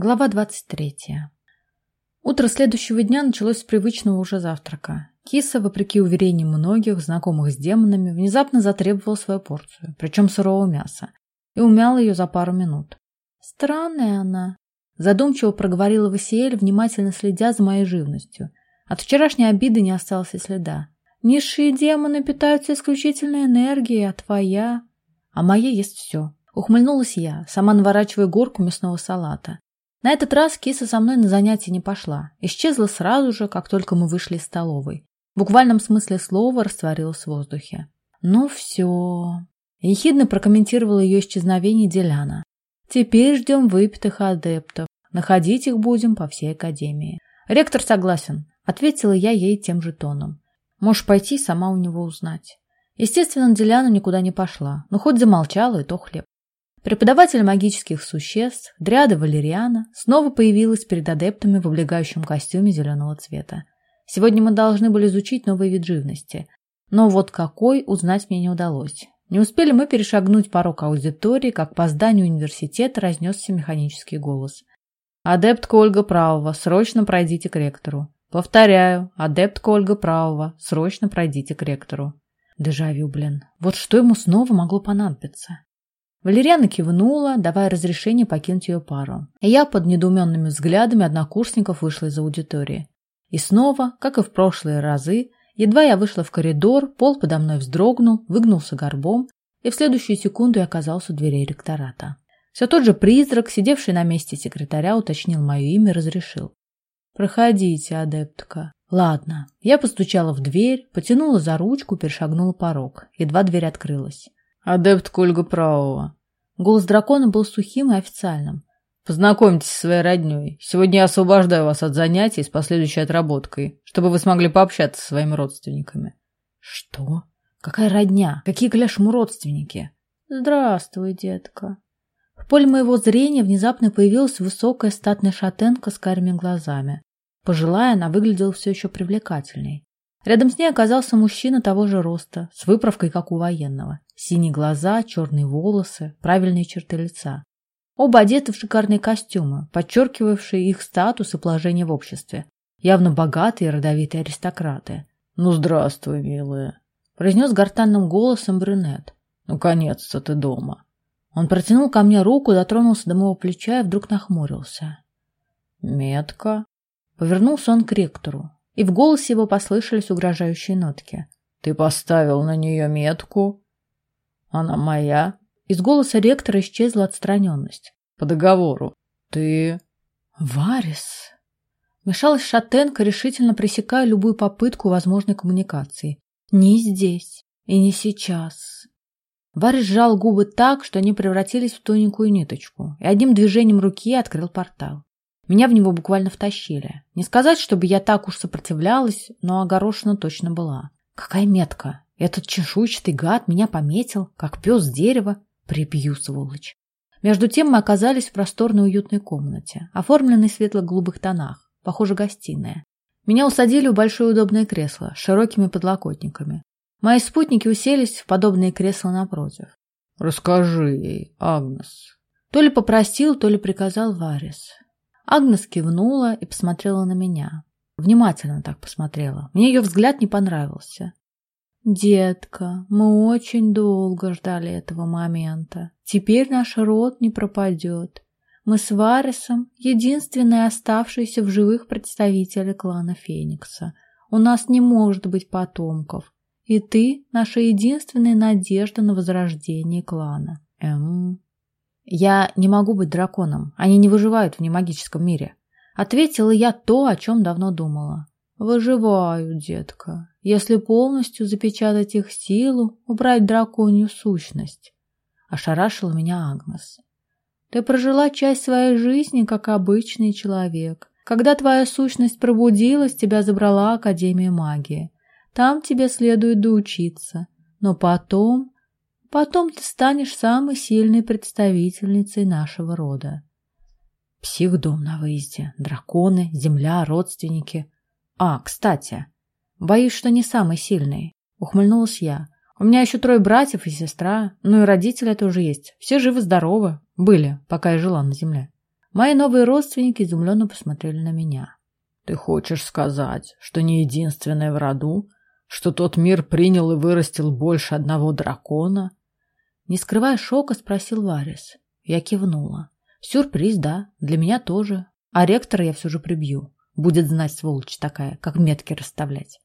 Глава 23. Утро следующего дня началось с привычного уже завтрака. Киса, вопреки уверениям многих, знакомых с демонами, внезапно затребовала свою порцию, причем сырого мяса, и умяла ее за пару минут. «Странная она», — задумчиво проговорила Васиэль, внимательно следя за моей живностью. От вчерашней обиды не осталось и следа. «Низшие демоны питаются исключительно энергией, а твоя...» «А моя есть все», — ухмыльнулась я, сама наворачивая горку мясного салата. На этот раз киса со мной на занятия не пошла. Исчезла сразу же, как только мы вышли из столовой. В буквальном смысле слова растворилась в воздухе. «Ну все...» Ехидно прокомментировала ее исчезновение Деляна. «Теперь ждем выпитых адептов. Находить их будем по всей академии». «Ректор согласен», — ответила я ей тем же тоном. «Можешь пойти сама у него узнать». Естественно, Деляна никуда не пошла, но хоть замолчала, и то хлеб. Преподаватель магических существ, Дриада Валериана, снова появилась перед адептами в облегающем костюме зеленого цвета. Сегодня мы должны были изучить новый вид живности. Но вот какой, узнать мне не удалось. Не успели мы перешагнуть порог аудитории, как по зданию университета разнесся механический голос. «Адептка Ольга Правова, срочно пройдите к ректору». «Повторяю, адептка Ольга Правова, срочно пройдите к ректору». Дежавю, блин. Вот что ему снова могло понадобиться? Валериана кивнула, давая разрешение покинуть ее пару. Я под недоуменными взглядами однокурсников вышла из аудитории. И снова, как и в прошлые разы, едва я вышла в коридор, пол подо мной вздрогнул, выгнулся горбом, и в следующую секунду я оказался у дверей ректората. Все тот же призрак, сидевший на месте секретаря, уточнил мое имя и разрешил. «Проходите, адептка». Ладно. Я постучала в дверь, потянула за ручку, перешагнула порог. Едва дверь открылась. Адепт Ольга Правого. Голос дракона был сухим и официальным. Познакомьтесь со своей родней. Сегодня я освобождаю вас от занятий с последующей отработкой, чтобы вы смогли пообщаться со своими родственниками. Что? Какая родня? Какие кляшму родственники? Здравствуй, детка. В поле моего зрения внезапно появилась высокая статная шатенка с карими глазами. Пожилая, она выглядела все еще привлекательней. Рядом с ней оказался мужчина того же роста, с выправкой, как у военного. Синие глаза, черные волосы, правильные черты лица. Оба одеты в шикарные костюмы, подчеркивавшие их статус и положение в обществе. Явно богатые и родовитые аристократы. «Ну, здравствуй, милая», — произнес гортанным голосом брюнет. «Наконец-то ты дома». Он протянул ко мне руку, дотронулся до моего плеча и вдруг нахмурился. «Метка?» Повернулся он к ректору, и в голосе его послышались угрожающие нотки. «Ты поставил на нее метку?» Она моя. Из голоса ректора исчезла отстраненность. По договору. Ты... Варис. Мешалась шатенка, решительно пресекая любую попытку возможной коммуникации. Не здесь и не сейчас. Варис сжал губы так, что они превратились в тоненькую ниточку, и одним движением руки открыл портал. Меня в него буквально втащили. Не сказать, чтобы я так уж сопротивлялась, но огорошена точно была. Какая метка! Этот чешуйчатый гад меня пометил, как пес дерева. Прибью, сволочь. Между тем мы оказались в просторной уютной комнате, оформленной в светло-голубых тонах, похоже, гостиная. Меня усадили в большое удобное кресло с широкими подлокотниками. Мои спутники уселись в подобные кресла напротив. «Расскажи ей, Агнес». То ли попросил, то ли приказал Варис. Агнес кивнула и посмотрела на меня. Внимательно так посмотрела. Мне ее взгляд не понравился. «Детка, мы очень долго ждали этого момента. Теперь наш род не пропадет. Мы с Варисом единственные оставшиеся в живых представители клана Феникса. У нас не может быть потомков. И ты — наша единственная надежда на возрождение клана. Эм... Я не могу быть драконом. Они не выживают в немагическом мире. Ответила я то, о чем давно думала. Выживаю, детка, если полностью запечатать их силу, убрать драконью сущность. Ошарашила меня Агнес. Ты прожила часть своей жизни, как обычный человек. Когда твоя сущность пробудилась, тебя забрала Академия магии. Там тебе следует доучиться. Но потом... Потом ты станешь самой сильной представительницей нашего рода. Психдом на выезде, драконы, земля, родственники. А, кстати, боюсь, что не самый сильный. Ухмыльнулась я. У меня еще трое братьев и сестра, ну и родители тоже есть. Все живы-здоровы. Были, пока я жила на земле. Мои новые родственники изумленно посмотрели на меня. «Ты хочешь сказать, что не единственная в роду, что тот мир принял и вырастил больше одного дракона?» Не скрывая шока, спросил Варис. Я кивнула. Сюрприз, да, для меня тоже. А ректора я все же прибью. Будет знать, сволочь такая, как метки расставлять.